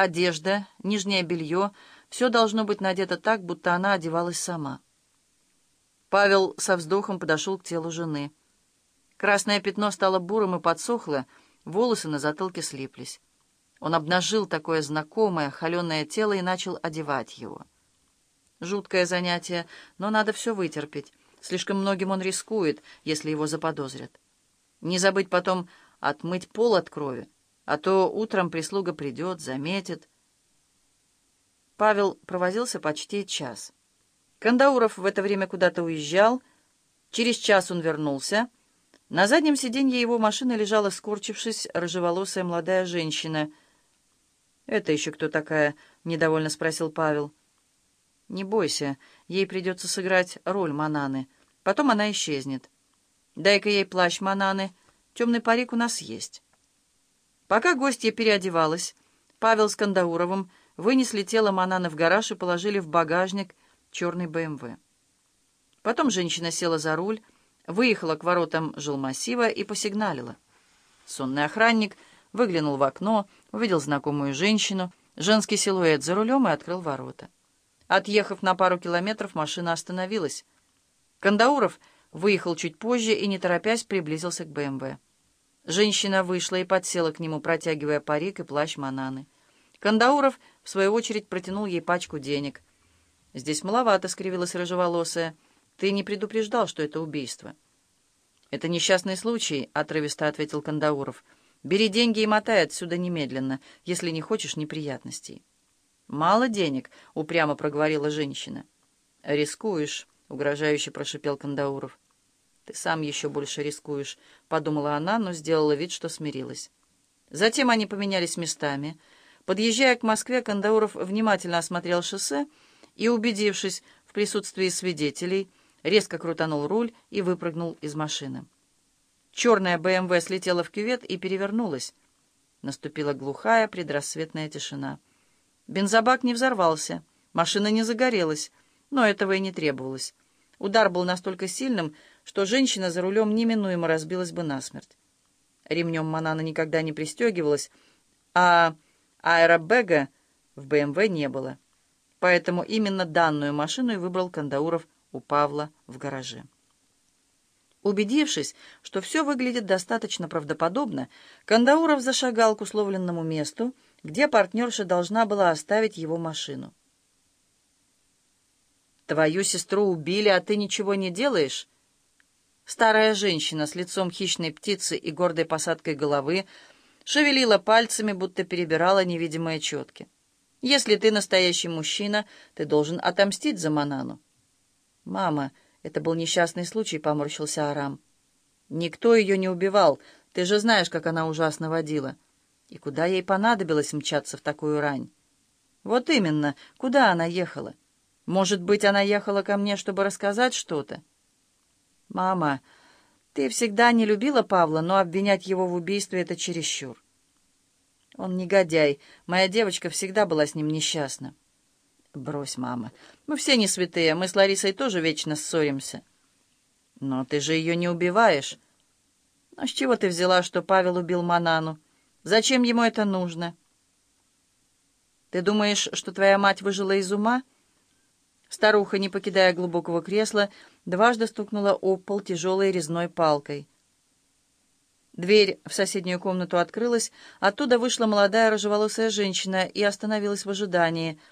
Одежда, нижнее белье — все должно быть надето так, будто она одевалась сама. Павел со вздохом подошел к телу жены. Красное пятно стало бурым и подсохло, волосы на затылке слиплись. Он обнажил такое знакомое, холеное тело и начал одевать его. Жуткое занятие, но надо все вытерпеть. Слишком многим он рискует, если его заподозрят. Не забыть потом отмыть пол от крови, а то утром прислуга придет, заметит. Павел провозился почти час. Кандауров в это время куда-то уезжал. Через час он вернулся. На заднем сиденье его машины лежала, скорчившись, рыжеволосая молодая женщина. «Это еще кто такая?» — недовольно спросил Павел. «Не бойся, ей придется сыграть роль Мананы. Потом она исчезнет. Дай-ка ей плащ Мананы. Темный парик у нас есть». Пока гостья переодевалась, Павел с Кандауровым вынесли тело Мананы в гараж и положили в багажник черный БМВ. Потом женщина села за руль, выехала к воротам жилмассива и посигналила. Сонный охранник выглянул в окно, увидел знакомую женщину, женский силуэт за рулем и открыл ворота. Отъехав на пару километров, машина остановилась. Кандауров выехал чуть позже и, не торопясь, приблизился к БМВ. Женщина вышла и подсела к нему, протягивая парик и плащ Мананы. Кандауров, в свою очередь, протянул ей пачку денег — «Здесь маловато», — скривилась рыжеволосая. «Ты не предупреждал, что это убийство». «Это несчастный случай», — отрывисто ответил Кандауров. «Бери деньги и мотай отсюда немедленно, если не хочешь неприятностей». «Мало денег», — упрямо проговорила женщина. «Рискуешь», — угрожающе прошипел Кандауров. «Ты сам еще больше рискуешь», — подумала она, но сделала вид, что смирилась. Затем они поменялись местами. Подъезжая к Москве, Кандауров внимательно осмотрел шоссе и, убедившись в присутствии свидетелей, резко крутанул руль и выпрыгнул из машины. Черная БМВ слетела в кювет и перевернулась. Наступила глухая предрассветная тишина. Бензобак не взорвался, машина не загорелась, но этого и не требовалось. Удар был настолько сильным, что женщина за рулем неминуемо разбилась бы насмерть. Ремнем Манана никогда не пристегивалась, а аэробэга в БМВ не было. Поэтому именно данную машину и выбрал Кандауров у Павла в гараже. Убедившись, что все выглядит достаточно правдоподобно, Кандауров зашагал к условленному месту, где партнерша должна была оставить его машину. «Твою сестру убили, а ты ничего не делаешь?» Старая женщина с лицом хищной птицы и гордой посадкой головы шевелила пальцами, будто перебирала невидимые четки. Если ты настоящий мужчина, ты должен отомстить за Манану. «Мама, это был несчастный случай», — поморщился Арам. «Никто ее не убивал. Ты же знаешь, как она ужасно водила. И куда ей понадобилось мчаться в такую рань?» «Вот именно. Куда она ехала? Может быть, она ехала ко мне, чтобы рассказать что-то?» «Мама, ты всегда не любила Павла, но обвинять его в убийстве — это чересчур». Он негодяй. Моя девочка всегда была с ним несчастна. Брось, мама. Мы все не святые. Мы с Ларисой тоже вечно ссоримся. Но ты же ее не убиваешь. А с чего ты взяла, что Павел убил Манану? Зачем ему это нужно? Ты думаешь, что твоя мать выжила из ума? Старуха, не покидая глубокого кресла, дважды стукнула об пол тяжелой резной палкой. Дверь в соседнюю комнату открылась, оттуда вышла молодая рыжеволосая женщина и остановилась в ожидании —